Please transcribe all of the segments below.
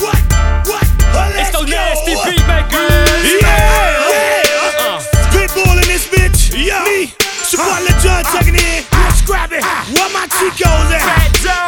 What? What? It's let's those nasty beat makers. Yeah. Uh. In this bitch. Yo. Me, Shaquan LeJohn checking in. Scrap it. Where my Chicos at? Well,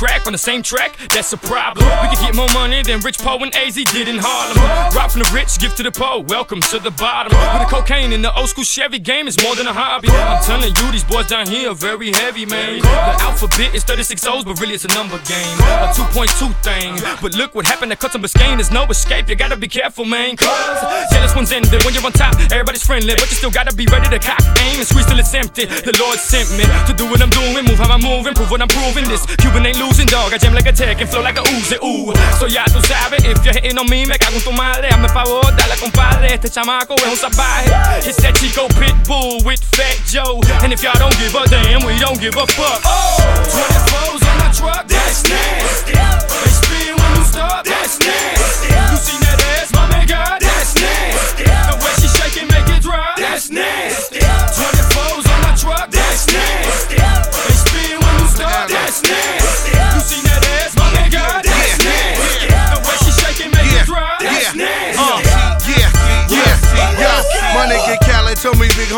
Crack on the same track, that's a problem. We could get more money than Rich Poe and AZ did in Harlem. Rob from the rich, give to the poor, welcome to the bottom. With the cocaine in the old school Chevy game is more than a hobby. I'm telling you, these boys down here are very heavy, man. The alphabet is 36 O's, but really it's a number game. A 2.2 thing. But look what happened at Cuts Biscayne, there's no escape. You gotta be careful, man. Cause jealous one's ended. When you're on top, everybody's friendly, but you still gotta be ready to cock aim and squeeze till it's empty. The Lord sent me to do what I'm doing, move how I'm moving, prove what I'm proving. This Cuban ain't losing, dog. I jam like a tech and flow like a Uzi, ooh. So ya tú sabes, if you're hitting on me, me cago en tu madre. Hazme favor, dale compadre, este chamaco es un salvaje. It's that Chico Pitbull with Fat Joe. And if y'all don't give a damn, we don't give a fuck. 24's on my truck,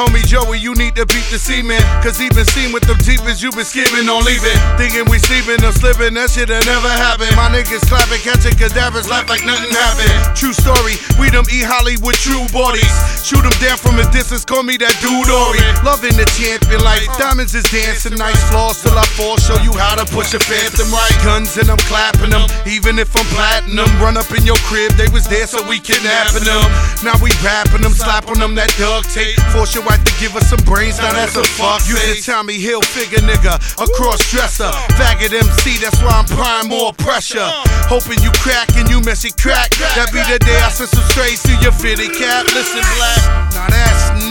homie Joey, you need to beat the cement. Cause he been seen with them deepest, you been skimming on leaving. Thinking we sleeping or slipping, that shit that never happened. My niggas clapping, catching cadavers, laugh like nothing happened. True story, we them eat Hollywood true bodies. Shoot them down from a distance, call me that dude Ori. Loving the champion life, diamonds is dancing, nice flaws till I fall. Show you how to push a phantom right. Guns and I'm clapping them, even if I'm platinum. Run up in your crib, they was there, so we kidnapping them. Now we rapping them, slapping them that duct tape. Force your wife to give us some brains, now that's a fuck. You the Tommy Hilfiger nigga, a cross dresser. Faggot MC, that's why I'm prime more pressure. Hoping you crack and you messy crack. That be the day I send some strays to your fitted cap. Listen, black, now that's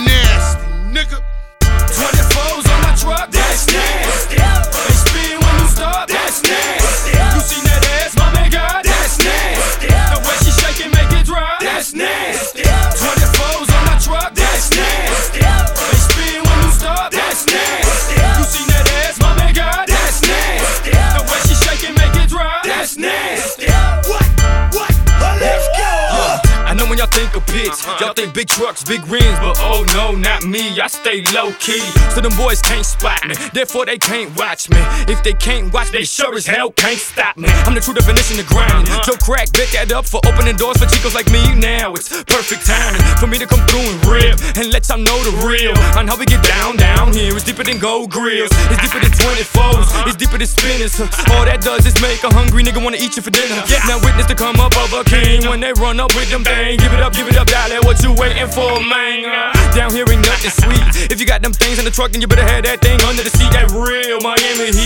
y'all think of pits, uh-huh. y'all think big trucks, big rims, but oh no, not me. I stay low key, so them boys can't spot me. Therefore they can't watch me. If they can't watch, they sure as hell can't stop me. I'm the true definition of grind. Uh-huh. Joe Crack bet that up for opening doors for chicos like me. Now it's perfect timing for me to come through and rip and let y'all know the real. On how we get down down here, it's deeper than gold grills, it's deeper than 24s, uh-huh. it's deeper than spinners. All that does is make a hungry nigga wanna eat you for dinner. Now witness the come up of a king when they run up with them things. Give it up, give it up, dollar. What you waiting for, man? Down here ain't nothing sweet. If you got them things in the truck, then you better have that thing under the seat. That real Miami Heat.